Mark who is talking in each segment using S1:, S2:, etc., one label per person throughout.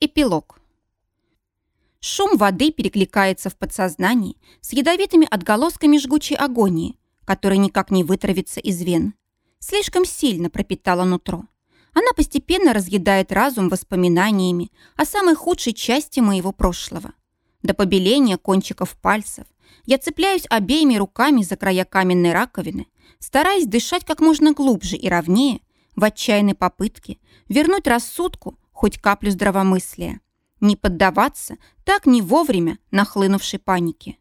S1: Эпилог. Шум воды перекликается в подсознании с ядовитыми отголосками жгучей агонии, которая никак не вытравится из вен. Слишком сильно пропитала нутро. Она постепенно разъедает разум воспоминаниями о самой худшей части моего прошлого. До побеления кончиков пальцев я цепляюсь обеими руками за края каменной раковины, стараясь дышать как можно глубже и ровнее, в отчаянной попытке вернуть рассудку хоть каплю здравомыслия. Не поддаваться так не вовремя нахлынувшей панике.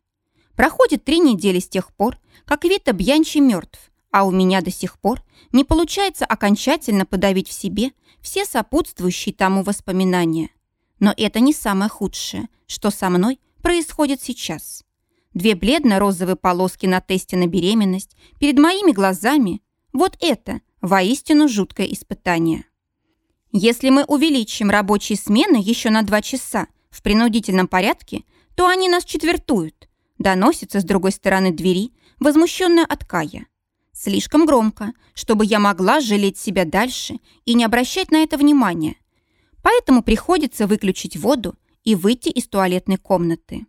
S1: Проходит три недели с тех пор, как Вита Бьянчи мертв, а у меня до сих пор не получается окончательно подавить в себе все сопутствующие тому воспоминания. Но это не самое худшее, что со мной происходит сейчас. Две бледно-розовые полоски на тесте на беременность перед моими глазами – вот это воистину жуткое испытание. Если мы увеличим рабочие смены еще на два часа в принудительном порядке, то они нас четвертуют. Доносится с другой стороны двери, возмущенная от Кая. Слишком громко, чтобы я могла жалеть себя дальше и не обращать на это внимания. Поэтому приходится выключить воду и выйти из туалетной комнаты.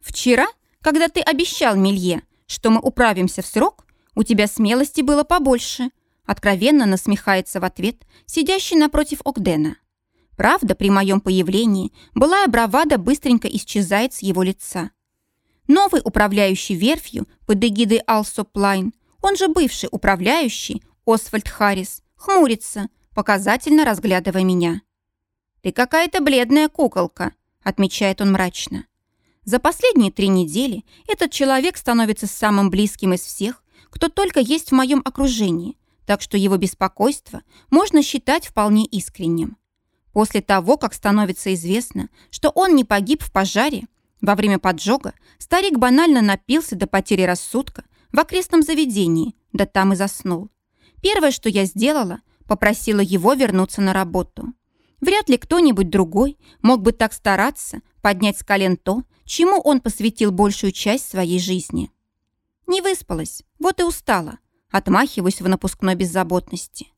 S1: Вчера, когда ты обещал Милье, что мы управимся в срок, у тебя смелости было побольше, Откровенно насмехается в ответ сидящий напротив Огдена. Правда, при моем появлении былая бравада быстренько исчезает с его лица. Новый управляющий верфью под эгидой Алсоплайн, он же бывший управляющий Освальд Харрис, хмурится, показательно разглядывая меня. «Ты какая-то бледная куколка», — отмечает он мрачно. За последние три недели этот человек становится самым близким из всех, кто только есть в моем окружении, так что его беспокойство можно считать вполне искренним. После того, как становится известно, что он не погиб в пожаре, во время поджога старик банально напился до потери рассудка в окрестном заведении, да там и заснул. Первое, что я сделала, попросила его вернуться на работу. Вряд ли кто-нибудь другой мог бы так стараться поднять с колен то, чему он посвятил большую часть своей жизни. Не выспалась, вот и устала, Отмахиваюсь в напускной беззаботности.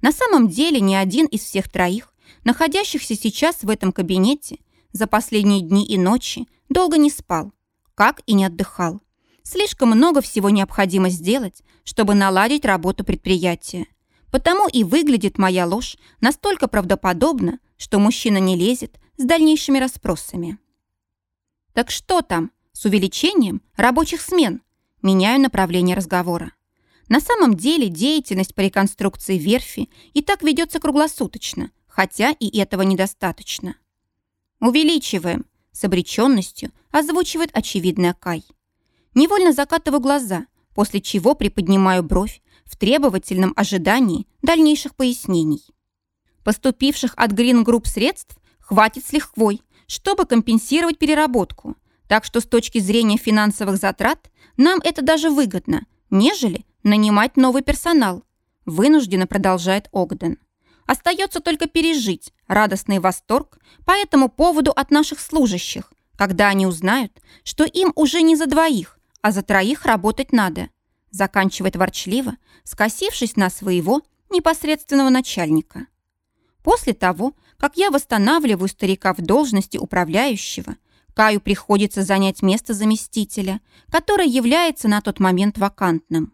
S1: На самом деле ни один из всех троих, находящихся сейчас в этом кабинете, за последние дни и ночи долго не спал, как и не отдыхал. Слишком много всего необходимо сделать, чтобы наладить работу предприятия. Потому и выглядит моя ложь настолько правдоподобно, что мужчина не лезет с дальнейшими расспросами. Так что там с увеличением рабочих смен? Меняю направление разговора. На самом деле деятельность по реконструкции верфи и так ведется круглосуточно, хотя и этого недостаточно. «Увеличиваем», — с обреченностью озвучивает очевидный Акай. Невольно закатываю глаза, после чего приподнимаю бровь в требовательном ожидании дальнейших пояснений. Поступивших от Green Group средств хватит с лихвой, чтобы компенсировать переработку, так что с точки зрения финансовых затрат нам это даже выгодно, нежели нанимать новый персонал», вынужденно продолжает Огден. Остается только пережить радостный восторг по этому поводу от наших служащих, когда они узнают, что им уже не за двоих, а за троих работать надо. Заканчивает ворчливо, скосившись на своего непосредственного начальника. После того, как я восстанавливаю старика в должности управляющего, Каю приходится занять место заместителя, которое является на тот момент вакантным.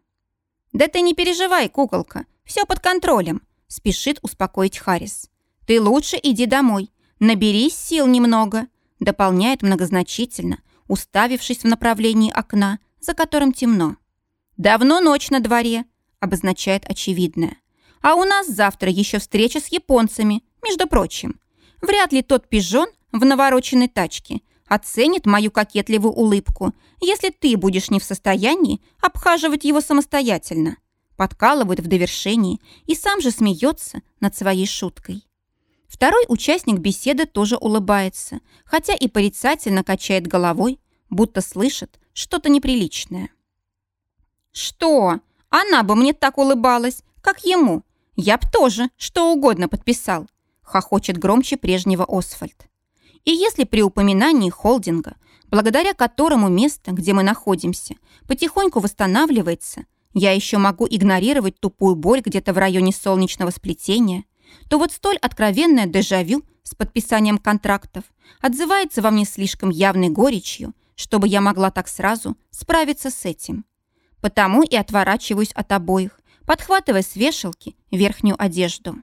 S1: «Да ты не переживай, куколка, все под контролем», — спешит успокоить Харрис. «Ты лучше иди домой, наберись сил немного», — дополняет многозначительно, уставившись в направлении окна, за которым темно. «Давно ночь на дворе», — обозначает очевидное. «А у нас завтра еще встреча с японцами, между прочим. Вряд ли тот пижон в навороченной тачке — оценит мою кокетливую улыбку, если ты будешь не в состоянии обхаживать его самостоятельно. Подкалывает в довершении и сам же смеется над своей шуткой. Второй участник беседы тоже улыбается, хотя и порицательно качает головой, будто слышит что-то неприличное. «Что? Она бы мне так улыбалась, как ему. Я б тоже что угодно подписал», хохочет громче прежнего Освальд. И если при упоминании холдинга, благодаря которому место, где мы находимся, потихоньку восстанавливается, я еще могу игнорировать тупую боль где-то в районе солнечного сплетения, то вот столь откровенное дежавю с подписанием контрактов отзывается во мне слишком явной горечью, чтобы я могла так сразу справиться с этим. Потому и отворачиваюсь от обоих, подхватывая с вешалки верхнюю одежду.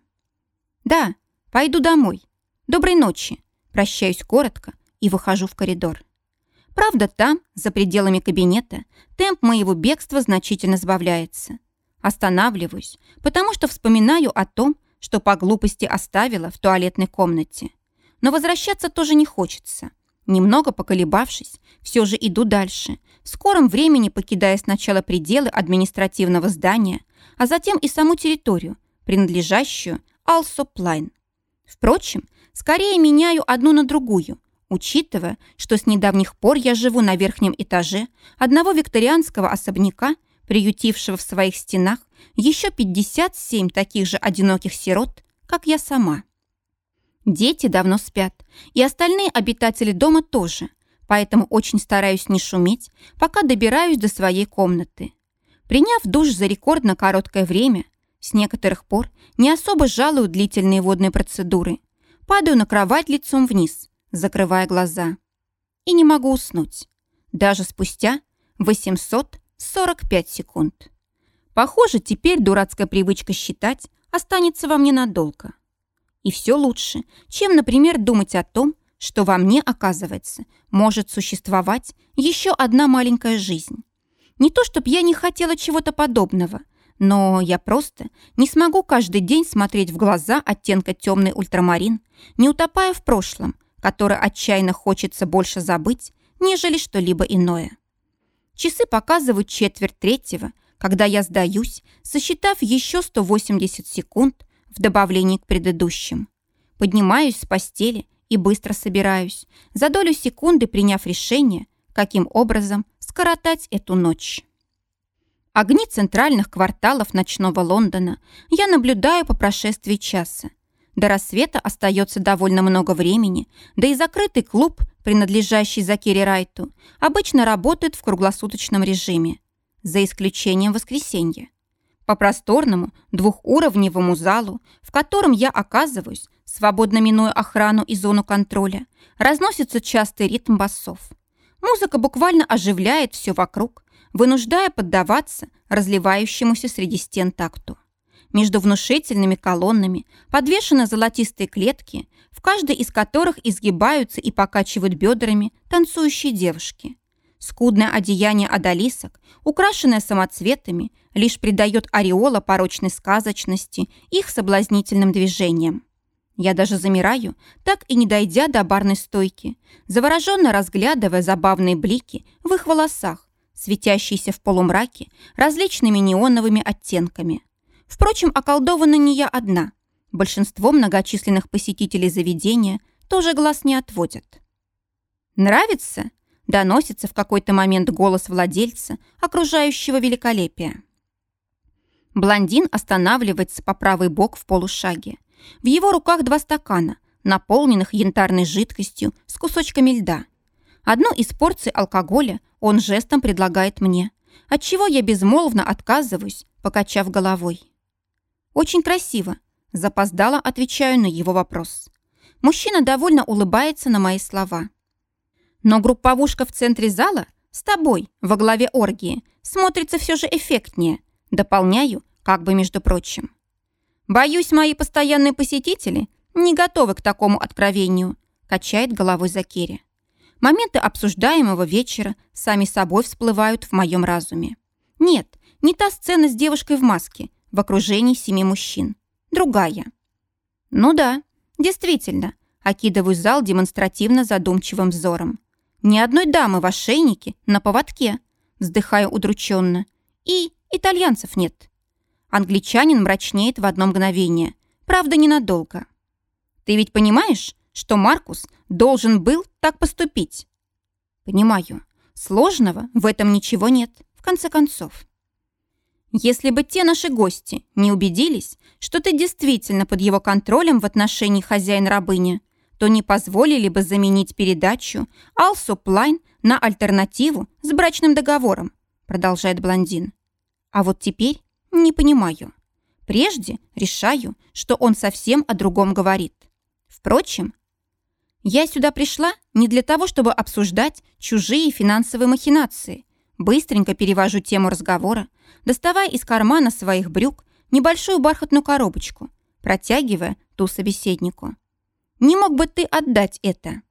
S1: «Да, пойду домой. Доброй ночи». Прощаюсь коротко и выхожу в коридор. Правда, там, за пределами кабинета, темп моего бегства значительно сбавляется. Останавливаюсь, потому что вспоминаю о том, что по глупости оставила в туалетной комнате. Но возвращаться тоже не хочется. Немного поколебавшись, все же иду дальше, в скором времени покидая сначала пределы административного здания, а затем и саму территорию, принадлежащую Алсоплайн. Впрочем, скорее меняю одну на другую, учитывая, что с недавних пор я живу на верхнем этаже одного викторианского особняка, приютившего в своих стенах еще 57 таких же одиноких сирот, как я сама. Дети давно спят, и остальные обитатели дома тоже, поэтому очень стараюсь не шуметь, пока добираюсь до своей комнаты. Приняв душ за рекордно короткое время, с некоторых пор не особо жалую длительные водные процедуры, падаю на кровать лицом вниз, закрывая глаза. И не могу уснуть. Даже спустя 845 секунд. Похоже, теперь дурацкая привычка считать останется во мне надолго. И все лучше, чем, например, думать о том, что во мне, оказывается, может существовать еще одна маленькая жизнь. Не то, чтобы я не хотела чего-то подобного, но я просто не смогу каждый день смотреть в глаза оттенка темный ультрамарин, не утопая в прошлом, которое отчаянно хочется больше забыть, нежели что-либо иное. Часы показывают четверть третьего, когда я сдаюсь, сосчитав еще 180 секунд в добавлении к предыдущим. Поднимаюсь с постели и быстро собираюсь, за долю секунды приняв решение, каким образом скоротать эту ночь. Огни центральных кварталов ночного Лондона я наблюдаю по прошествии часа. До рассвета остается довольно много времени, да и закрытый клуб, принадлежащий Закире Райту, обычно работает в круглосуточном режиме, за исключением воскресенья. По просторному двухуровневому залу, в котором я оказываюсь, свободно минуя охрану и зону контроля, разносится частый ритм басов. Музыка буквально оживляет все вокруг, вынуждая поддаваться разливающемуся среди стен такту. Между внушительными колоннами подвешены золотистые клетки, в каждой из которых изгибаются и покачивают бедрами танцующие девушки. Скудное одеяние одолисок, украшенное самоцветами, лишь придает ореола порочной сказочности их соблазнительным движениям. Я даже замираю, так и не дойдя до барной стойки, завороженно разглядывая забавные блики в их волосах, светящиеся в полумраке различными неоновыми оттенками. Впрочем, околдована не я одна. Большинство многочисленных посетителей заведения тоже глаз не отводят. «Нравится?» – доносится в какой-то момент голос владельца, окружающего великолепия. Блондин останавливается по правый бок в полушаге. В его руках два стакана, наполненных янтарной жидкостью с кусочками льда. Одну из порций алкоголя он жестом предлагает мне, отчего я безмолвно отказываюсь, покачав головой. «Очень красиво», – запоздало отвечаю на его вопрос. Мужчина довольно улыбается на мои слова. «Но групповушка в центре зала с тобой во главе оргии смотрится все же эффектнее», дополняю, как бы между прочим. «Боюсь, мои постоянные посетители не готовы к такому откровению», качает головой Закери. Моменты обсуждаемого вечера сами собой всплывают в моем разуме. Нет, не та сцена с девушкой в маске, в окружении семи мужчин. Другая. Ну да, действительно, окидываю зал демонстративно задумчивым взором. Ни одной дамы в ошейнике на поводке, вздыхаю удрученно. И итальянцев нет. Англичанин мрачнеет в одно мгновение, правда, ненадолго. Ты ведь понимаешь, что Маркус должен был так поступить. Понимаю, сложного в этом ничего нет, в конце концов. Если бы те наши гости не убедились, что ты действительно под его контролем в отношении хозяин-рабыни, то не позволили бы заменить передачу Алсоплайн на альтернативу с брачным договором, продолжает блондин. А вот теперь не понимаю. Прежде решаю, что он совсем о другом говорит. Впрочем, я сюда пришла не для того, чтобы обсуждать чужие финансовые махинации. Быстренько перевожу тему разговора, доставая из кармана своих брюк небольшую бархатную коробочку, протягивая ту собеседнику. «Не мог бы ты отдать это?»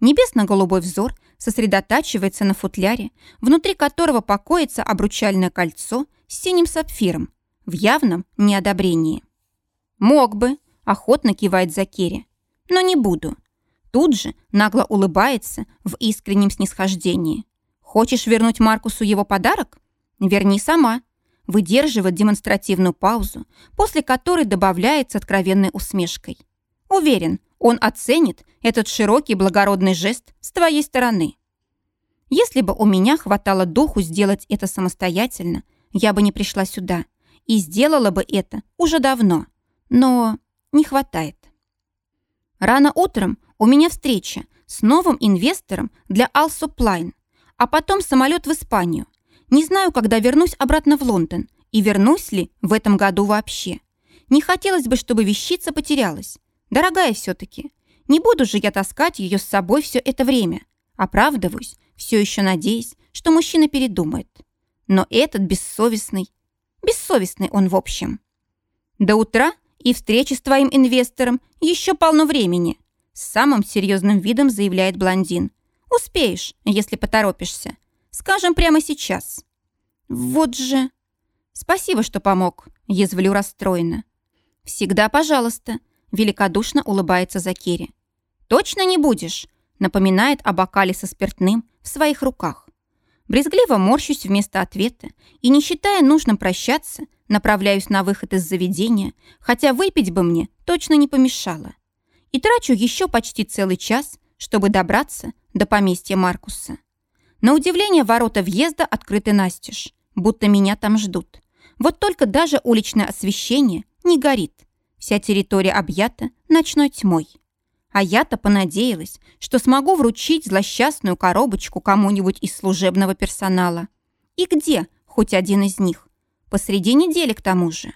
S1: Небесно-голубой взор сосредотачивается на футляре, внутри которого покоится обручальное кольцо с синим сапфиром в явном неодобрении. «Мог бы», — охотно кивает Закири, — «но не буду». Тут же нагло улыбается в искреннем снисхождении. «Хочешь вернуть Маркусу его подарок? Верни сама», выдерживает демонстративную паузу, после которой добавляется откровенной усмешкой. Уверен, он оценит этот широкий благородный жест с твоей стороны. Если бы у меня хватало духу сделать это самостоятельно, я бы не пришла сюда и сделала бы это уже давно. Но не хватает. Рано утром у меня встреча с новым инвестором для Alsopline, а потом самолет в Испанию. Не знаю, когда вернусь обратно в Лондон и вернусь ли в этом году вообще. Не хотелось бы, чтобы вещица потерялась. Дорогая все-таки. Не буду же я таскать ее с собой все это время. Оправдываюсь, все еще надеясь, что мужчина передумает. Но этот бессовестный... Бессовестный он в общем. До утра и встречи с твоим инвестором еще полно времени. С самым серьезным видом заявляет блондин. Успеешь, если поторопишься. Скажем прямо сейчас. Вот же... Спасибо, что помог, язвлю расстроена. Всегда пожалуйста, великодушно улыбается Закири. Точно не будешь, напоминает о бокале со спиртным в своих руках. Брезгливо морщусь вместо ответа и, не считая нужным прощаться, направляюсь на выход из заведения, хотя выпить бы мне точно не помешало. И трачу еще почти целый час, чтобы добраться до поместья Маркуса. На удивление ворота въезда открыты настежь, будто меня там ждут. Вот только даже уличное освещение не горит. Вся территория объята ночной тьмой. А я-то понадеялась, что смогу вручить злосчастную коробочку кому-нибудь из служебного персонала. И где хоть один из них? Посреди недели к тому же.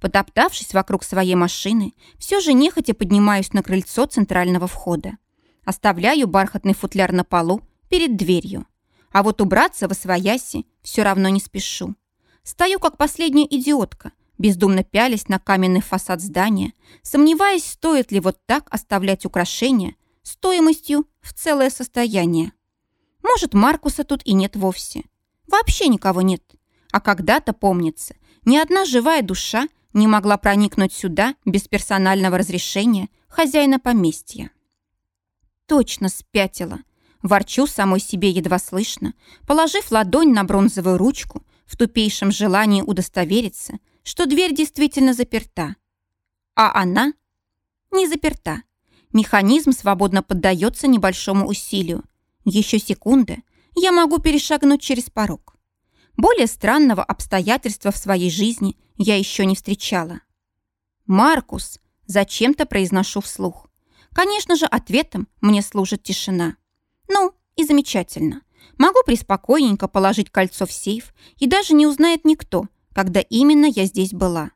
S1: Потоптавшись вокруг своей машины, все же нехотя поднимаюсь на крыльцо центрального входа. Оставляю бархатный футляр на полу перед дверью. А вот убраться в освояси все равно не спешу. Стою как последняя идиотка, бездумно пялись на каменный фасад здания, сомневаясь, стоит ли вот так оставлять украшения стоимостью в целое состояние. Может, Маркуса тут и нет вовсе. Вообще никого нет. А когда-то, помнится, ни одна живая душа не могла проникнуть сюда без персонального разрешения хозяина поместья. Точно спятила. Ворчу самой себе едва слышно, положив ладонь на бронзовую ручку в тупейшем желании удостовериться, что дверь действительно заперта. А она не заперта. Механизм свободно поддается небольшому усилию. Еще секунды, я могу перешагнуть через порог. Более странного обстоятельства в своей жизни я еще не встречала. «Маркус!» – зачем-то произношу вслух. Конечно же, ответом мне служит тишина. Ну, и замечательно. Могу приспокойненько положить кольцо в сейф, и даже не узнает никто, когда именно я здесь была.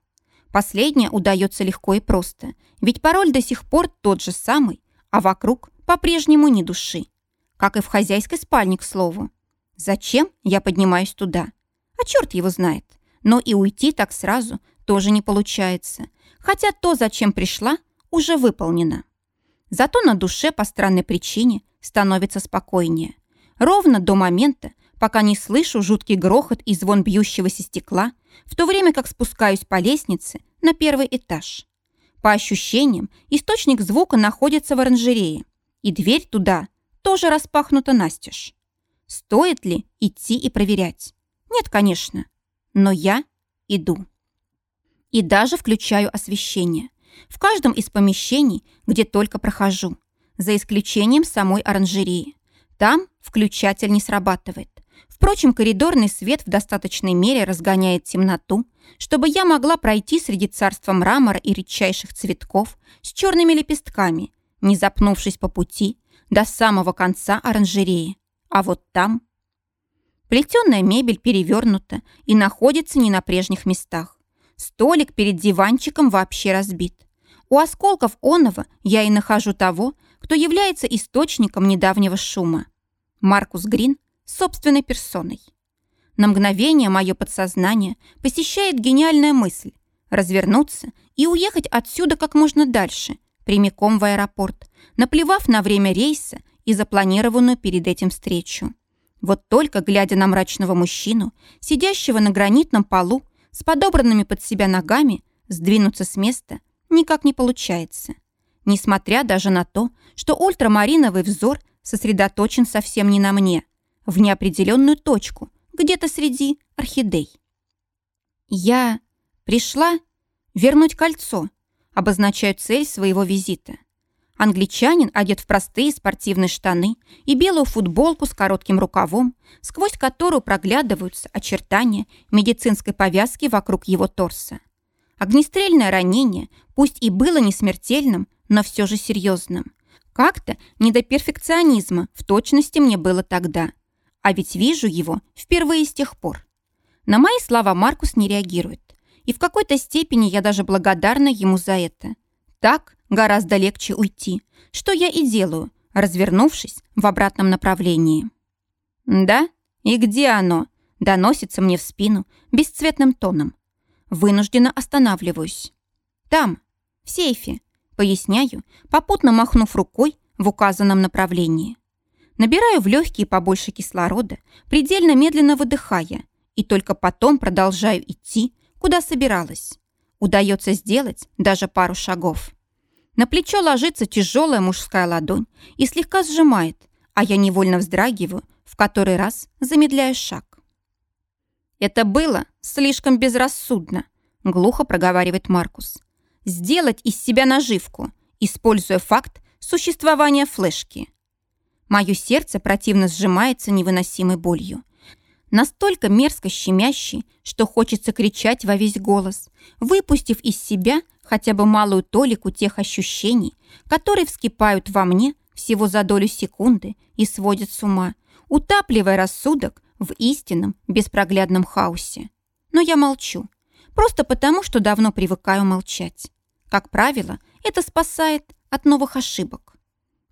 S1: Последнее удается легко и просто, ведь пароль до сих пор тот же самый, а вокруг по-прежнему ни души. Как и в хозяйской спальне, к слову. Зачем я поднимаюсь туда? А черт его знает. Но и уйти так сразу тоже не получается. Хотя то, зачем пришла, уже выполнено. Зато на душе по странной причине становится спокойнее. Ровно до момента, пока не слышу жуткий грохот и звон бьющегося стекла, в то время как спускаюсь по лестнице на первый этаж. По ощущениям, источник звука находится в оранжерее, и дверь туда тоже распахнута настежь. Стоит ли идти и проверять? Нет, конечно. Но я иду. И даже включаю освещение. В каждом из помещений, где только прохожу. За исключением самой оранжереи. Там включатель не срабатывает. Впрочем, коридорный свет в достаточной мере разгоняет темноту, чтобы я могла пройти среди царства мрамора и редчайших цветков с черными лепестками, не запнувшись по пути до самого конца оранжереи. А вот там... Плетеная мебель перевернута и находится не на прежних местах. Столик перед диванчиком вообще разбит. У осколков онова я и нахожу того, кто является источником недавнего шума. Маркус Грин собственной персоной. На мгновение мое подсознание посещает гениальная мысль развернуться и уехать отсюда как можно дальше, прямиком в аэропорт, наплевав на время рейса и запланированную перед этим встречу. Вот только, глядя на мрачного мужчину, сидящего на гранитном полу, с подобранными под себя ногами, сдвинуться с места никак не получается. Несмотря даже на то, что ультрамариновый взор сосредоточен совсем не на мне, в неопределенную точку, где-то среди орхидей. Я пришла вернуть кольцо, обозначаю цель своего визита. Англичанин одет в простые спортивные штаны и белую футболку с коротким рукавом, сквозь которую проглядываются очертания медицинской повязки вокруг его торса. Огнестрельное ранение, пусть и было не смертельным, но все же серьезным. Как-то не до перфекционизма в точности мне было тогда. А ведь вижу его впервые с тех пор. На мои слова Маркус не реагирует. И в какой-то степени я даже благодарна ему за это. Так гораздо легче уйти, что я и делаю, развернувшись в обратном направлении. «Да? И где оно?» доносится мне в спину бесцветным тоном. Вынужденно останавливаюсь. «Там, в сейфе», поясняю, попутно махнув рукой в указанном направлении. Набираю в легкие побольше кислорода, предельно медленно выдыхая, и только потом продолжаю идти, куда собиралась. Удается сделать даже пару шагов. На плечо ложится тяжелая мужская ладонь и слегка сжимает, а я невольно вздрагиваю, в который раз замедляю шаг. «Это было слишком безрассудно», — глухо проговаривает Маркус. «Сделать из себя наживку, используя факт существования флешки». Мое сердце противно сжимается невыносимой болью. Настолько мерзко щемящий, что хочется кричать во весь голос, выпустив из себя хотя бы малую толику тех ощущений, которые вскипают во мне всего за долю секунды и сводят с ума, утапливая рассудок в истинном беспроглядном хаосе. Но я молчу, просто потому, что давно привыкаю молчать. Как правило, это спасает от новых ошибок.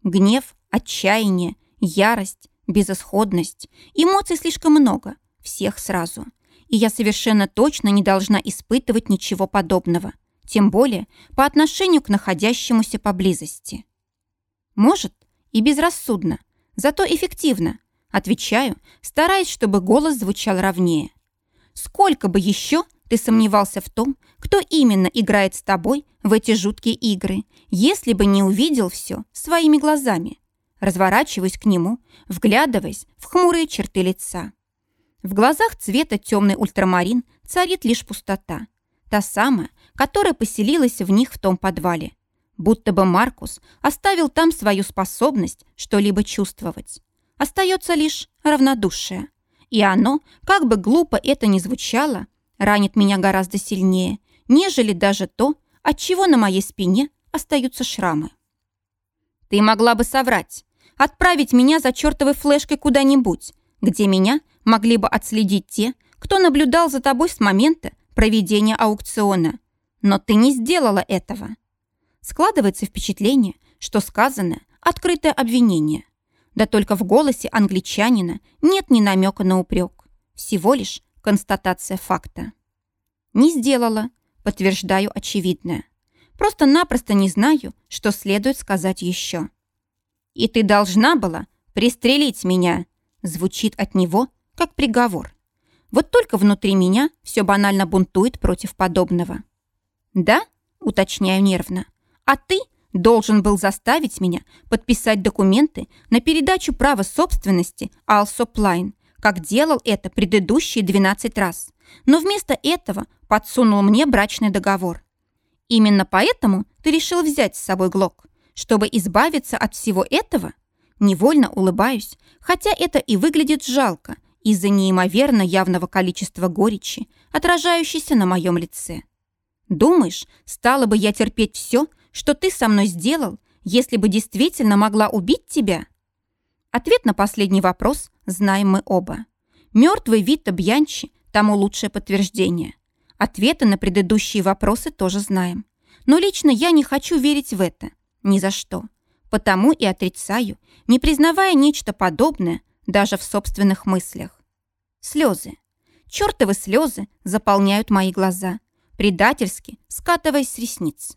S1: Гнев, отчаяние, ярость, безысходность. Эмоций слишком много, всех сразу. И я совершенно точно не должна испытывать ничего подобного, тем более по отношению к находящемуся поблизости. Может, и безрассудно, зато эффективно, отвечаю, стараясь, чтобы голос звучал ровнее. Сколько бы еще ты сомневался в том, кто именно играет с тобой в эти жуткие игры, если бы не увидел все своими глазами, разворачиваясь к нему, вглядываясь в хмурые черты лица. В глазах цвета темный ультрамарин царит лишь пустота. Та самая, которая поселилась в них в том подвале. Будто бы Маркус оставил там свою способность что-либо чувствовать. Остается лишь равнодушие. И оно, как бы глупо это ни звучало, ранит меня гораздо сильнее, нежели даже то, от чего на моей спине остаются шрамы. «Ты могла бы соврать», отправить меня за чертовой флешкой куда-нибудь, где меня могли бы отследить те, кто наблюдал за тобой с момента проведения аукциона. Но ты не сделала этого. Складывается впечатление, что сказанное – открытое обвинение. Да только в голосе англичанина нет ни намека на упрек. Всего лишь констатация факта. Не сделала, подтверждаю очевидное. Просто-напросто не знаю, что следует сказать еще. «И ты должна была пристрелить меня», звучит от него, как приговор. Вот только внутри меня все банально бунтует против подобного. «Да?» – уточняю нервно. «А ты должен был заставить меня подписать документы на передачу права собственности Алсоплайн, как делал это предыдущие 12 раз, но вместо этого подсунул мне брачный договор. Именно поэтому ты решил взять с собой Глок чтобы избавиться от всего этого? Невольно улыбаюсь, хотя это и выглядит жалко из-за неимоверно явного количества горечи, отражающейся на моем лице. Думаешь, стала бы я терпеть все, что ты со мной сделал, если бы действительно могла убить тебя? Ответ на последний вопрос знаем мы оба. Мертвый Вита Бьянчи тому лучшее подтверждение. Ответы на предыдущие вопросы тоже знаем. Но лично я не хочу верить в это. Ни за что. Потому и отрицаю, не признавая нечто подобное даже в собственных мыслях. Слезы. Чёртовы слезы заполняют мои глаза, предательски скатываясь с ресниц.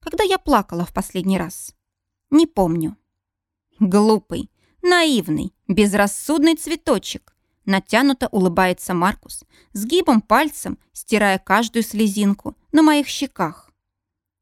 S1: Когда я плакала в последний раз? Не помню. Глупый, наивный, безрассудный цветочек. Натянуто улыбается Маркус, сгибом пальцем стирая каждую слезинку на моих щеках.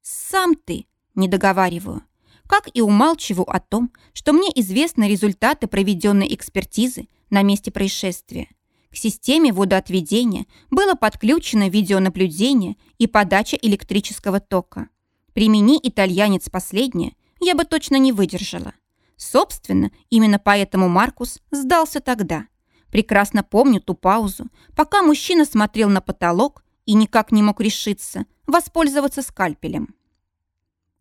S1: «Сам ты!» – не договариваю. Как и умалчиваю о том, что мне известны результаты проведенной экспертизы на месте происшествия. К системе водоотведения было подключено видеонаблюдение и подача электрического тока. Примени итальянец последнее, я бы точно не выдержала. Собственно, именно поэтому Маркус сдался тогда. Прекрасно помню ту паузу, пока мужчина смотрел на потолок и никак не мог решиться воспользоваться скальпелем.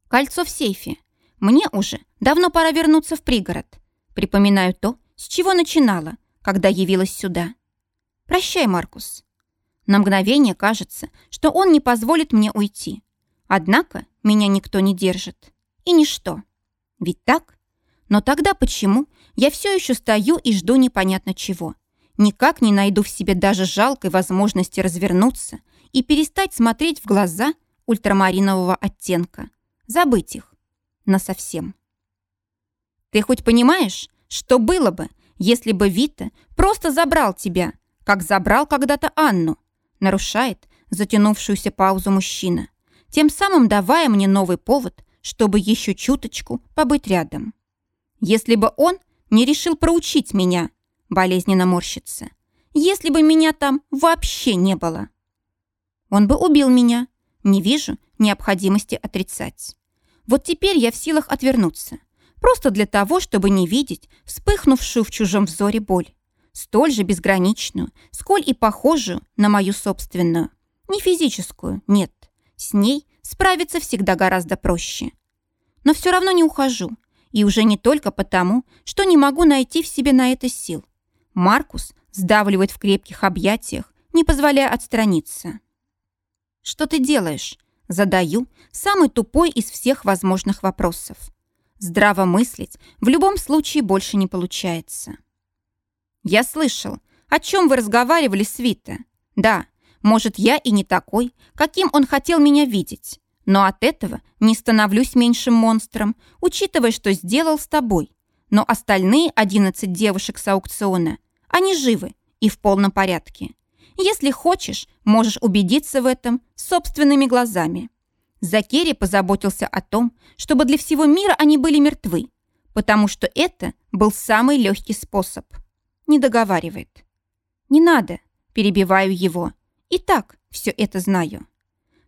S1: Кольцо в сейфе. Мне уже давно пора вернуться в пригород. Припоминаю то, с чего начинала, когда явилась сюда. Прощай, Маркус. На мгновение кажется, что он не позволит мне уйти. Однако меня никто не держит. И ничто. Ведь так? Но тогда почему я все еще стою и жду непонятно чего? Никак не найду в себе даже жалкой возможности развернуться и перестать смотреть в глаза ультрамаринового оттенка. Забыть их. Насовсем. Ты хоть понимаешь, что было бы, если бы Вита просто забрал тебя, как забрал когда-то Анну? Нарушает затянувшуюся паузу мужчина, тем самым давая мне новый повод, чтобы еще чуточку побыть рядом. Если бы он не решил проучить меня, болезненно морщится, если бы меня там вообще не было. Он бы убил меня. Не вижу необходимости отрицать. Вот теперь я в силах отвернуться. Просто для того, чтобы не видеть вспыхнувшую в чужом взоре боль. Столь же безграничную, сколь и похожую на мою собственную. Не физическую, нет. С ней справиться всегда гораздо проще. Но все равно не ухожу. И уже не только потому, что не могу найти в себе на это сил. Маркус сдавливает в крепких объятиях, не позволяя отстраниться. «Что ты делаешь?» Задаю самый тупой из всех возможных вопросов. Здраво мыслить в любом случае больше не получается. «Я слышал, о чем вы разговаривали с Вита. Да, может, я и не такой, каким он хотел меня видеть. Но от этого не становлюсь меньшим монстром, учитывая, что сделал с тобой. Но остальные 11 девушек с аукциона, они живы и в полном порядке. Если хочешь, можешь убедиться в этом собственными глазами. Закери позаботился о том, чтобы для всего мира они были мертвы, потому что это был самый легкий способ. Не договаривает. Не надо, перебиваю его. И так все это знаю.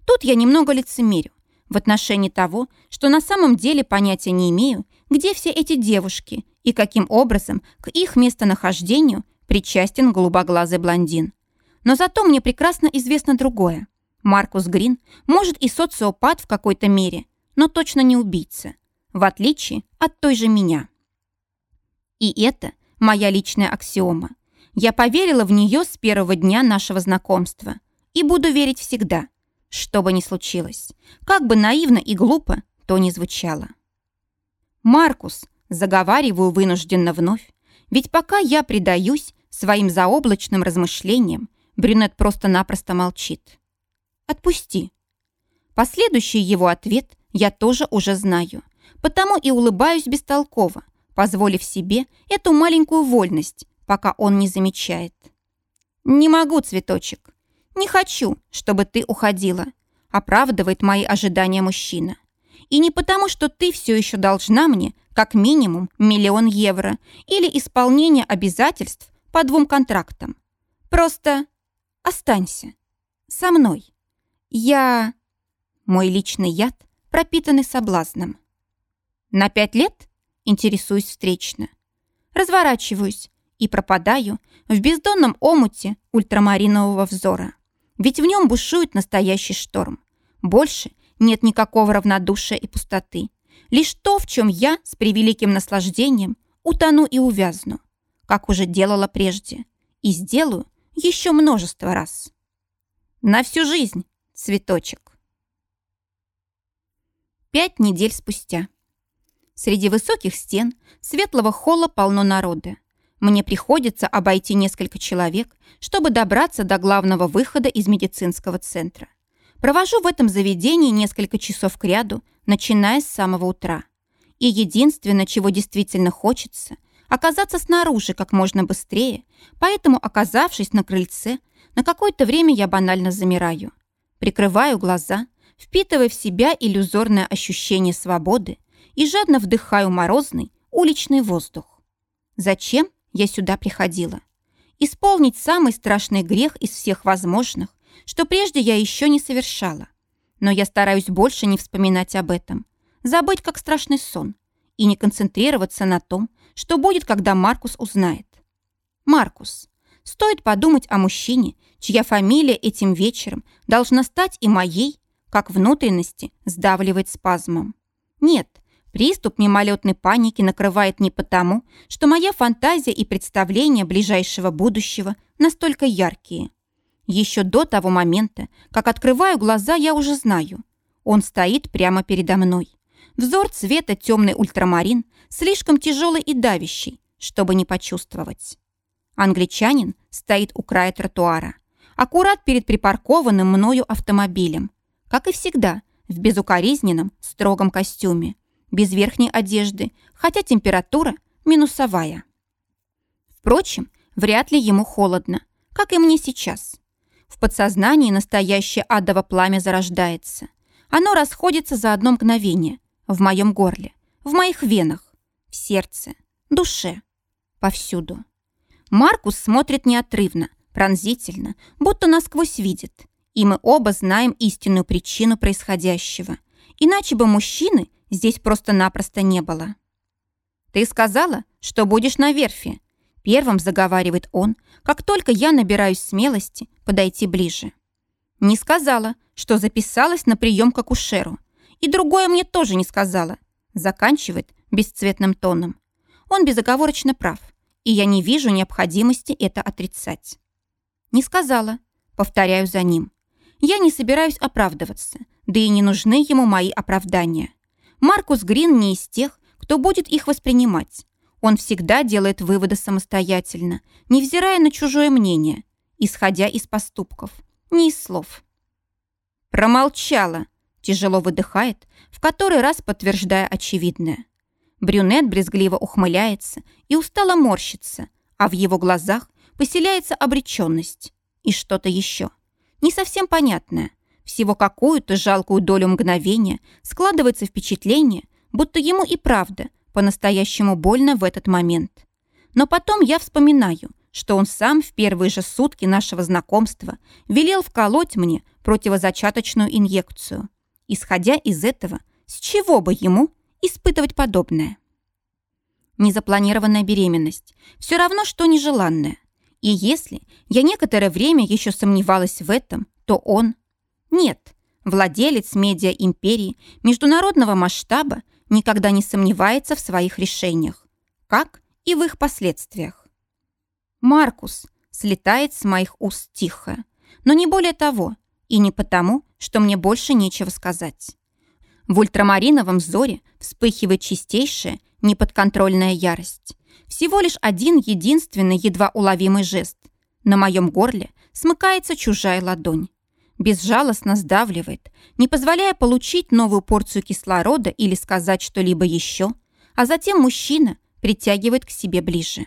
S1: Тут я немного лицемерю в отношении того, что на самом деле понятия не имею, где все эти девушки и каким образом к их местонахождению причастен голубоглазый блондин. Но зато мне прекрасно известно другое. Маркус Грин может и социопат в какой-то мере, но точно не убийца, в отличие от той же меня. И это моя личная аксиома. Я поверила в нее с первого дня нашего знакомства и буду верить всегда, что бы ни случилось, как бы наивно и глупо то ни звучало. «Маркус», заговариваю вынужденно вновь, ведь пока я предаюсь своим заоблачным размышлениям, Брюнет просто-напросто молчит. «Отпусти». Последующий его ответ я тоже уже знаю, потому и улыбаюсь бестолково, позволив себе эту маленькую вольность, пока он не замечает. «Не могу, цветочек. Не хочу, чтобы ты уходила», оправдывает мои ожидания мужчина. И не потому, что ты все еще должна мне как минимум миллион евро или исполнение обязательств по двум контрактам. Просто Останься. Со мной. Я... Мой личный яд, пропитанный соблазном. На пять лет интересуюсь встречно. Разворачиваюсь и пропадаю в бездонном омуте ультрамаринового взора. Ведь в нем бушует настоящий шторм. Больше нет никакого равнодушия и пустоты. Лишь то, в чем я с превеликим наслаждением утону и увязну, как уже делала прежде, и сделаю еще множество раз. На всю жизнь, цветочек. Пять недель спустя. Среди высоких стен светлого холла полно народа. Мне приходится обойти несколько человек, чтобы добраться до главного выхода из медицинского центра. Провожу в этом заведении несколько часов кряду, начиная с самого утра. И единственное, чего действительно хочется – оказаться снаружи как можно быстрее, поэтому, оказавшись на крыльце, на какое-то время я банально замираю. Прикрываю глаза – впитывая в себя иллюзорное ощущение свободы и жадно вдыхаю морозный уличный воздух. Зачем я сюда приходила? Исполнить самый страшный грех из всех возможных, что прежде я еще не совершала. Но я стараюсь больше не вспоминать об этом, забыть как страшный сон и не концентрироваться на том, что будет, когда Маркус узнает. Маркус. Стоит подумать о мужчине, чья фамилия этим вечером должна стать и моей, как внутренности сдавливает спазмом. Нет, приступ мимолетной паники накрывает не потому, что моя фантазия и представления ближайшего будущего настолько яркие. Еще до того момента, как открываю глаза, я уже знаю. Он стоит прямо передо мной. Взор цвета темный ультрамарин, слишком тяжелый и давящий, чтобы не почувствовать. Англичанин стоит у края тротуара, аккурат перед припаркованным мною автомобилем, как и всегда, в безукоризненном, строгом костюме, без верхней одежды, хотя температура минусовая. Впрочем, вряд ли ему холодно, как и мне сейчас. В подсознании настоящее адово пламя зарождается. Оно расходится за одно мгновение в моем горле, в моих венах, в сердце, душе, повсюду. Маркус смотрит неотрывно, пронзительно, будто насквозь видит, и мы оба знаем истинную причину происходящего. Иначе бы мужчины здесь просто-напросто не было. «Ты сказала, что будешь на верфи», — первым заговаривает он, как только я набираюсь смелости подойти ближе. «Не сказала, что записалась на прием к акушеру. И другое мне тоже не сказала», — заканчивает бесцветным тоном. Он безоговорочно прав, и я не вижу необходимости это отрицать. «Не сказала», — повторяю за ним. Я не собираюсь оправдываться, да и не нужны ему мои оправдания. Маркус Грин не из тех, кто будет их воспринимать. Он всегда делает выводы самостоятельно, невзирая на чужое мнение, исходя из поступков, не из слов. «Промолчала», – тяжело выдыхает, в который раз подтверждая очевидное. Брюнет брезгливо ухмыляется и устало морщится, а в его глазах поселяется обреченность и что-то еще не совсем понятное. Всего какую-то жалкую долю мгновения складывается впечатление, будто ему и правда по-настоящему больно в этот момент. Но потом я вспоминаю, что он сам в первые же сутки нашего знакомства велел вколоть мне противозачаточную инъекцию. Исходя из этого, с чего бы ему испытывать подобное? Незапланированная беременность. Все равно, что нежеланная. И если я некоторое время еще сомневалась в этом, то он... Нет, владелец медиа-империи международного масштаба никогда не сомневается в своих решениях, как и в их последствиях. Маркус слетает с моих уст тихо, но не более того, и не потому, что мне больше нечего сказать. В ультрамариновом взоре вспыхивает чистейшая, неподконтрольная ярость. Всего лишь один единственный едва уловимый жест. На моем горле смыкается чужая ладонь. Безжалостно сдавливает, не позволяя получить новую порцию кислорода или сказать что-либо еще, а затем мужчина притягивает к себе ближе.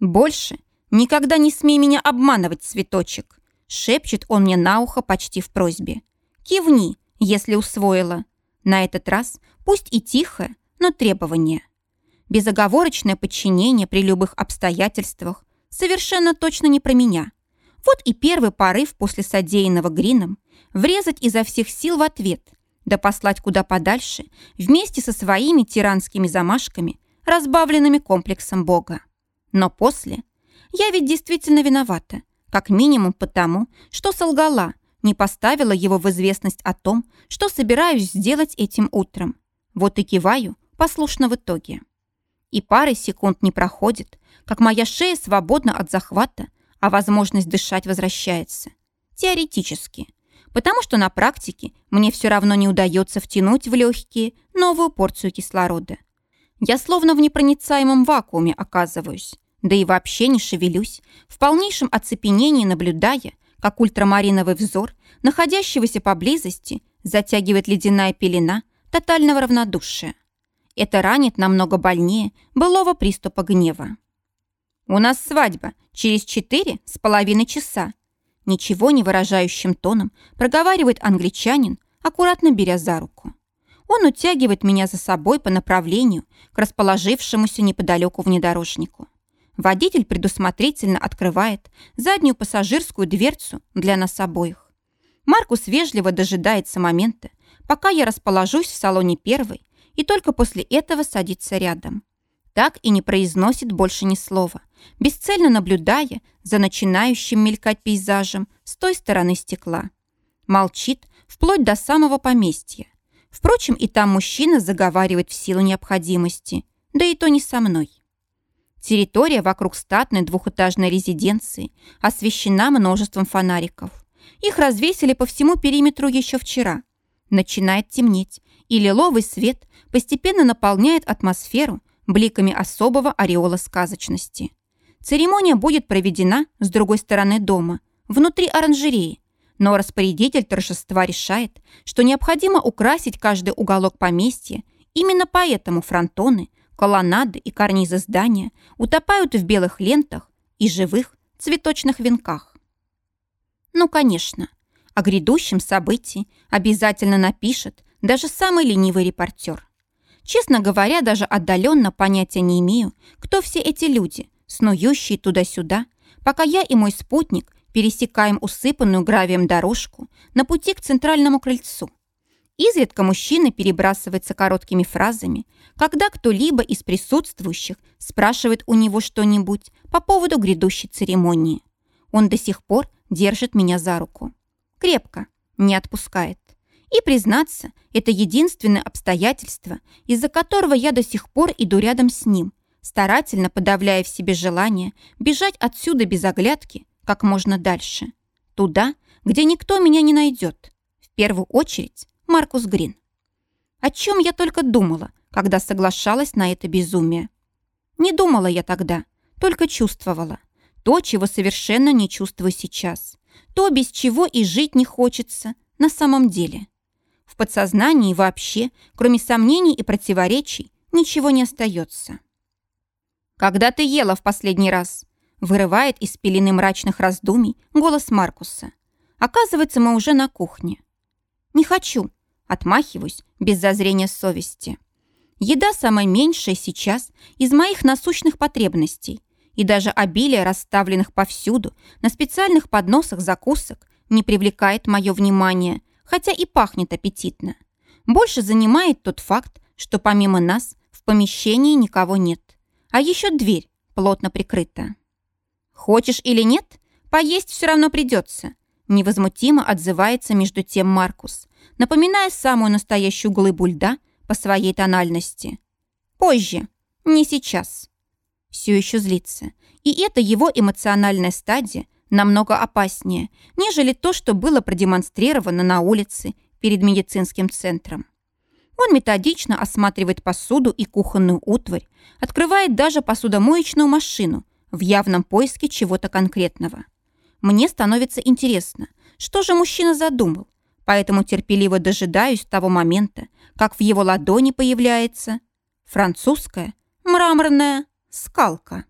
S1: «Больше никогда не смей меня обманывать, цветочек!» шепчет он мне на ухо почти в просьбе. «Кивни, если усвоила. На этот раз пусть и тихое, но требование безоговорочное подчинение при любых обстоятельствах совершенно точно не про меня. Вот и первый порыв после содеянного Грином врезать изо всех сил в ответ, да послать куда подальше вместе со своими тиранскими замашками, разбавленными комплексом Бога. Но после я ведь действительно виновата, как минимум потому, что солгала, не поставила его в известность о том, что собираюсь сделать этим утром. Вот и киваю послушно в итоге. И пары секунд не проходит, как моя шея свободна от захвата, а возможность дышать возвращается. Теоретически. потому что на практике мне все равно не удается втянуть в легкие новую порцию кислорода. Я словно в непроницаемом вакууме оказываюсь, да и вообще не шевелюсь, в полнейшем оцепенении наблюдая, как ультрамариновый взор, находящегося поблизости, затягивает ледяная пелена тотального равнодушия. Это ранит намного больнее былого приступа гнева. «У нас свадьба через четыре с половиной часа», ничего не выражающим тоном проговаривает англичанин, аккуратно беря за руку. Он утягивает меня за собой по направлению к расположившемуся неподалеку внедорожнику. Водитель предусмотрительно открывает заднюю пассажирскую дверцу для нас обоих. Маркус вежливо дожидается момента, пока я расположусь в салоне первой, и только после этого садится рядом. Так и не произносит больше ни слова, бесцельно наблюдая за начинающим мелькать пейзажем с той стороны стекла. Молчит вплоть до самого поместья. Впрочем, и там мужчина заговаривает в силу необходимости, да и то не со мной. Территория вокруг статной двухэтажной резиденции освещена множеством фонариков. Их развесили по всему периметру еще вчера. Начинает темнеть, и лиловый свет постепенно наполняет атмосферу бликами особого ореола сказочности. Церемония будет проведена с другой стороны дома, внутри оранжереи, но распорядитель торжества решает, что необходимо украсить каждый уголок поместья, именно поэтому фронтоны – Колоннады и карнизы здания утопают в белых лентах и живых цветочных венках. Ну, конечно, о грядущем событии обязательно напишет даже самый ленивый репортер. Честно говоря, даже отдаленно понятия не имею, кто все эти люди, снующие туда-сюда, пока я и мой спутник пересекаем усыпанную гравием дорожку на пути к центральному крыльцу. Изредка мужчина перебрасывается короткими фразами, когда кто-либо из присутствующих спрашивает у него что-нибудь по поводу грядущей церемонии. Он до сих пор держит меня за руку. Крепко, не отпускает. И, признаться, это единственное обстоятельство, из-за которого я до сих пор иду рядом с ним, старательно подавляя в себе желание бежать отсюда без оглядки как можно дальше. Туда, где никто меня не найдет. В первую очередь Маркус Грин. О чем я только думала, когда соглашалась на это безумие. Не думала я тогда, только чувствовала. То, чего совершенно не чувствую сейчас. То, без чего и жить не хочется на самом деле. В подсознании вообще, кроме сомнений и противоречий, ничего не остается. «Когда ты ела в последний раз?» Вырывает из пелены мрачных раздумий голос Маркуса. Оказывается, мы уже на кухне. «Не хочу», Отмахиваюсь без зазрения совести. Еда самая меньшая сейчас из моих насущных потребностей, и даже обилие расставленных повсюду на специальных подносах закусок не привлекает мое внимание, хотя и пахнет аппетитно. Больше занимает тот факт, что помимо нас в помещении никого нет, а еще дверь плотно прикрыта. Хочешь или нет, поесть все равно придется, невозмутимо отзывается между тем Маркус, напоминая самую настоящую глыбу льда по своей тональности. Позже, не сейчас. Все еще злится. И эта его эмоциональная стадия намного опаснее, нежели то, что было продемонстрировано на улице перед медицинским центром. Он методично осматривает посуду и кухонную утварь, открывает даже посудомоечную машину в явном поиске чего-то конкретного. Мне становится интересно, что же мужчина задумал, поэтому терпеливо дожидаюсь того момента, как в его ладони появляется французская мраморная скалка.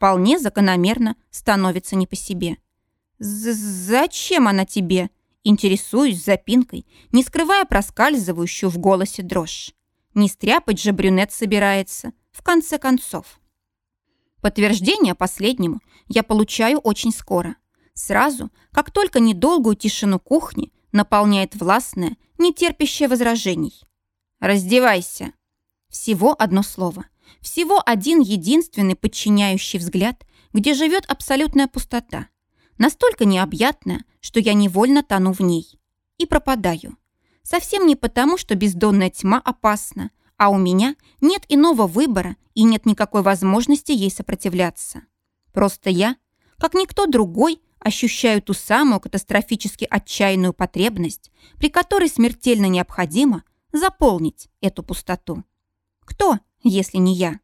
S1: Вполне закономерно становится не по себе. «Зачем она тебе?» Интересуюсь запинкой, не скрывая проскальзывающую в голосе дрожь. Не стряпать же брюнет собирается, в конце концов. Подтверждение последнему я получаю очень скоро. Сразу, как только недолгую тишину кухни наполняет властное, нетерпящее возражений. «Раздевайся!» Всего одно слово. Всего один единственный подчиняющий взгляд, где живет абсолютная пустота. Настолько необъятная, что я невольно тону в ней. И пропадаю. Совсем не потому, что бездонная тьма опасна, а у меня нет иного выбора и нет никакой возможности ей сопротивляться. Просто я, как никто другой, ощущаю ту самую катастрофически отчаянную потребность, при которой смертельно необходимо заполнить эту пустоту. Кто, если не я?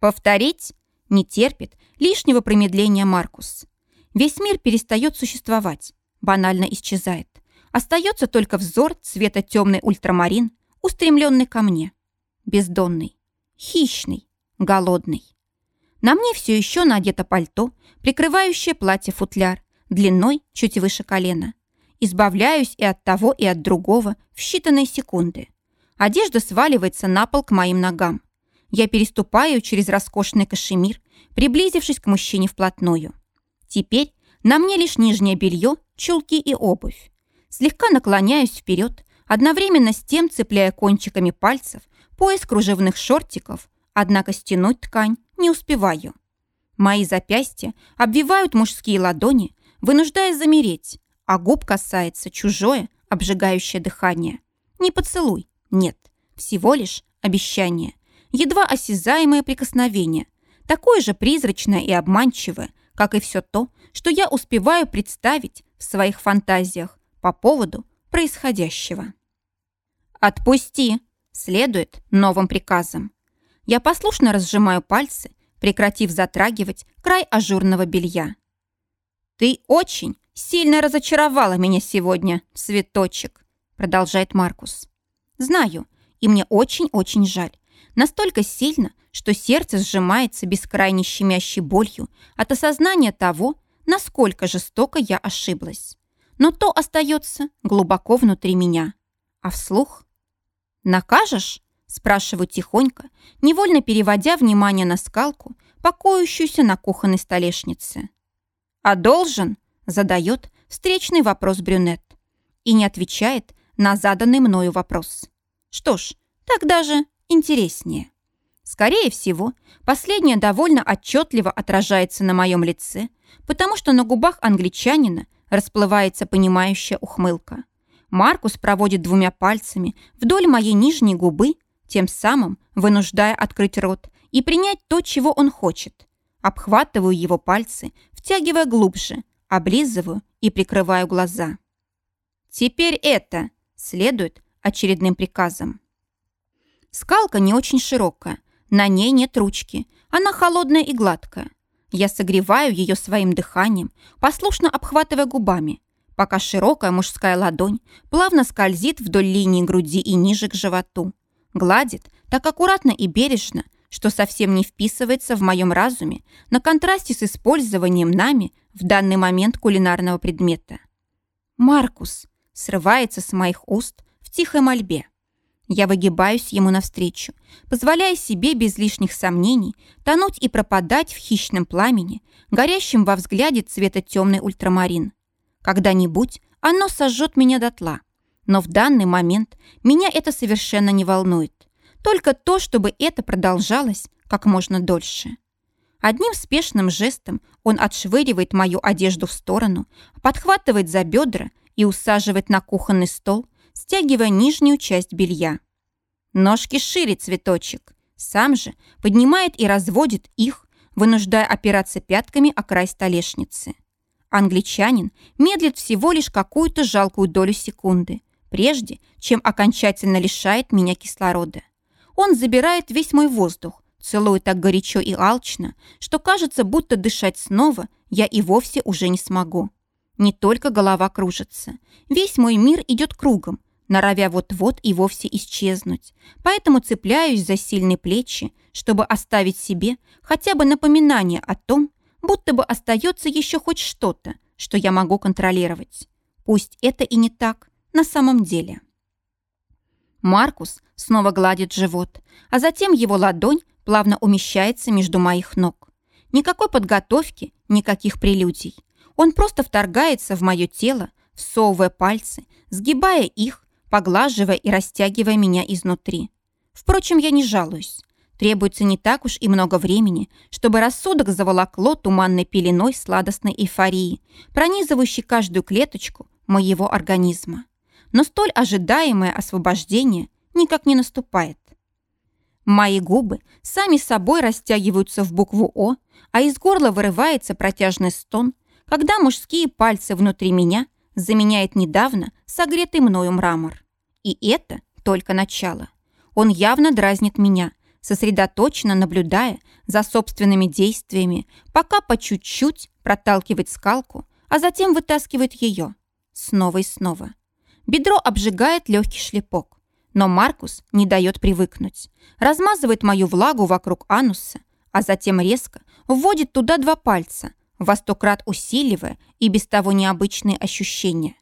S1: Повторить не терпит лишнего промедления Маркус. Весь мир перестает существовать, банально исчезает. Остается только взор цвета темный ультрамарин, устремленный ко мне. Бездонный, хищный, голодный. На мне все еще надето пальто, прикрывающее платье-футляр, длиной чуть выше колена. Избавляюсь и от того, и от другого в считанные секунды. Одежда сваливается на пол к моим ногам. Я переступаю через роскошный кашемир, приблизившись к мужчине вплотную. Теперь на мне лишь нижнее белье, чулки и обувь. Слегка наклоняюсь вперед, одновременно с тем цепляя кончиками пальцев пояс кружевных шортиков, однако стянуть ткань не успеваю. Мои запястья обвивают мужские ладони, вынуждая замереть, а губ касается чужое, обжигающее дыхание. Не поцелуй, нет, всего лишь обещание. Едва осязаемое прикосновение, такое же призрачное и обманчивое, как и все то, что я успеваю представить в своих фантазиях по поводу происходящего. «Отпусти!» следует новым приказам. Я послушно разжимаю пальцы, прекратив затрагивать край ажурного белья. «Ты очень сильно разочаровала меня сегодня, цветочек», продолжает Маркус. «Знаю, и мне очень-очень жаль. Настолько сильно, что сердце сжимается бескрайней щемящей болью от осознания того, насколько жестоко я ошиблась. Но то остается глубоко внутри меня. А вслух? «Накажешь?» – спрашиваю тихонько, невольно переводя внимание на скалку, покоящуюся на кухонной столешнице. «А должен?» – задает встречный вопрос брюнет. И не отвечает на заданный мною вопрос. Что ж, так даже интереснее. Скорее всего, последнее довольно отчетливо отражается на моем лице, потому что на губах англичанина расплывается понимающая ухмылка. Маркус проводит двумя пальцами вдоль моей нижней губы, тем самым вынуждая открыть рот и принять то, чего он хочет. Обхватываю его пальцы, втягивая глубже, облизываю и прикрываю глаза. Теперь это следует очередным приказом. Скалка не очень широкая, на ней нет ручки, она холодная и гладкая. Я согреваю ее своим дыханием, послушно обхватывая губами, пока широкая мужская ладонь плавно скользит вдоль линии груди и ниже к животу. Гладит так аккуратно и бережно, что совсем не вписывается в моем разуме на контрасте с использованием нами в данный момент кулинарного предмета. «Маркус!» Срывается с моих уст в тихой мольбе. Я выгибаюсь ему навстречу, позволяя себе без лишних сомнений тонуть и пропадать в хищном пламени, горящем во взгляде цвета темный ультрамарин. Когда-нибудь оно сожжет меня дотла, но в данный момент меня это совершенно не волнует. Только то, чтобы это продолжалось как можно дольше. Одним спешным жестом он отшвыривает мою одежду в сторону, подхватывает за бедра и усаживает на кухонный стол, стягивая нижнюю часть белья. Ножки шире цветочек. Сам же поднимает и разводит их, вынуждая опираться пятками о край столешницы. Англичанин медлит всего лишь какую-то жалкую долю секунды, прежде чем окончательно лишает меня кислорода. Он забирает весь мой воздух, целует так горячо и алчно, что кажется, будто дышать снова я и вовсе уже не смогу. Не только голова кружится. Весь мой мир идет кругом, норовя вот-вот и вовсе исчезнуть. Поэтому цепляюсь за сильные плечи, чтобы оставить себе хотя бы напоминание о том, будто бы остается еще хоть что-то, что я могу контролировать. Пусть это и не так на самом деле. Маркус снова гладит живот, а затем его ладонь плавно умещается между моих ног. Никакой подготовки, никаких прелюдий. Он просто вторгается в мое тело, всовывая пальцы, сгибая их, поглаживая и растягивая меня изнутри. Впрочем, я не жалуюсь. Требуется не так уж и много времени, чтобы рассудок заволокло туманной пеленой сладостной эйфории, пронизывающей каждую клеточку моего организма. Но столь ожидаемое освобождение никак не наступает. Мои губы сами собой растягиваются в букву «О», а из горла вырывается протяжный стон, когда мужские пальцы внутри меня заменяет недавно согретый мною мрамор. И это только начало. Он явно дразнит меня, сосредоточенно наблюдая за собственными действиями, пока по чуть-чуть проталкивает скалку, а затем вытаскивает ее. Снова и снова. Бедро обжигает легкий шлепок. Но Маркус не дает привыкнуть. Размазывает мою влагу вокруг ануса, а затем резко вводит туда два пальца, во сто крат усиливая и без того необычные ощущения.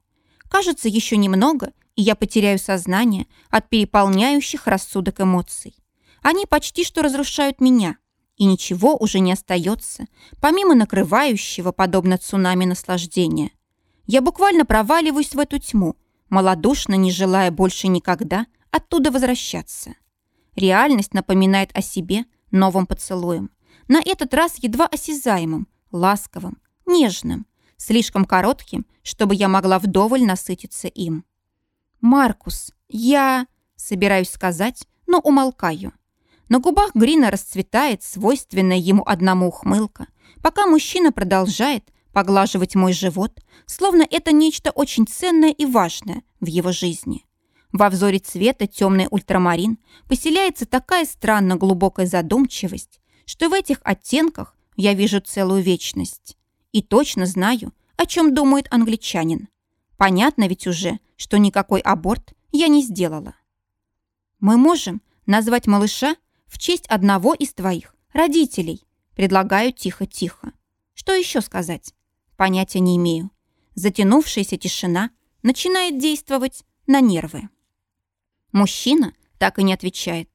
S1: Кажется, еще немного, и я потеряю сознание от переполняющих рассудок эмоций. Они почти что разрушают меня, и ничего уже не остается, помимо накрывающего, подобно цунами, наслаждения. Я буквально проваливаюсь в эту тьму, малодушно не желая больше никогда оттуда возвращаться. Реальность напоминает о себе новым поцелуем, на этот раз едва осязаемым, ласковым, нежным, слишком коротким, чтобы я могла вдоволь насытиться им. «Маркус, я...» Собираюсь сказать, но умолкаю. На губах Грина расцветает свойственная ему одному ухмылка, пока мужчина продолжает поглаживать мой живот, словно это нечто очень ценное и важное в его жизни. Во взоре цвета темный ультрамарин поселяется такая странно глубокая задумчивость, что в этих оттенках я вижу целую вечность. И точно знаю, о чем думает англичанин. Понятно ведь уже, что никакой аборт я не сделала. Мы можем назвать малыша в честь одного из твоих родителей. Предлагаю тихо-тихо. Что еще сказать? Понятия не имею. Затянувшаяся тишина начинает действовать на нервы. Мужчина так и не отвечает.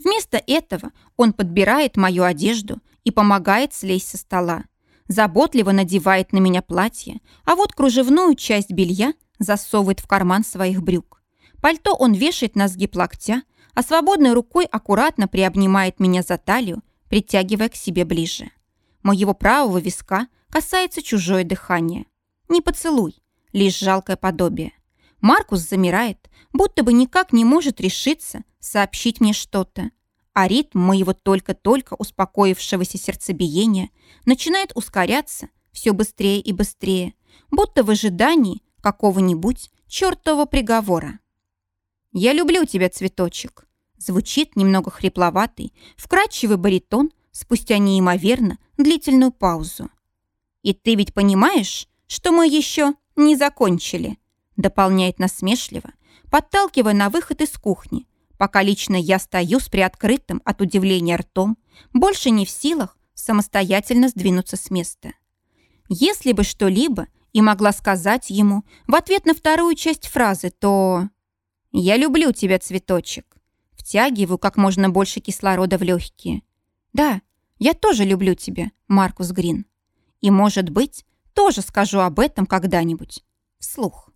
S1: Вместо этого он подбирает мою одежду и помогает слезть со стола. Заботливо надевает на меня платье, а вот кружевную часть белья засовывает в карман своих брюк. Пальто он вешает на сгиб локтя, а свободной рукой аккуратно приобнимает меня за талию, притягивая к себе ближе. Моего правого виска касается чужое дыхание. Не поцелуй, лишь жалкое подобие. Маркус замирает, будто бы никак не может решиться сообщить мне что-то, а ритм моего только-только успокоившегося сердцебиения начинает ускоряться все быстрее и быстрее, будто в ожидании какого-нибудь чертового приговора. «Я люблю тебя, цветочек», звучит немного хрипловатый, вкрадчивый баритон спустя неимоверно длительную паузу. «И ты ведь понимаешь, что мы еще не закончили?» дополняет насмешливо, подталкивая на выход из кухни, пока лично я стою с приоткрытым от удивления ртом, больше не в силах самостоятельно сдвинуться с места. Если бы что-либо и могла сказать ему в ответ на вторую часть фразы, то «Я люблю тебя, цветочек». Втягиваю как можно больше кислорода в легкие. «Да, я тоже люблю тебя, Маркус Грин. И, может быть, тоже скажу об этом когда-нибудь. Вслух».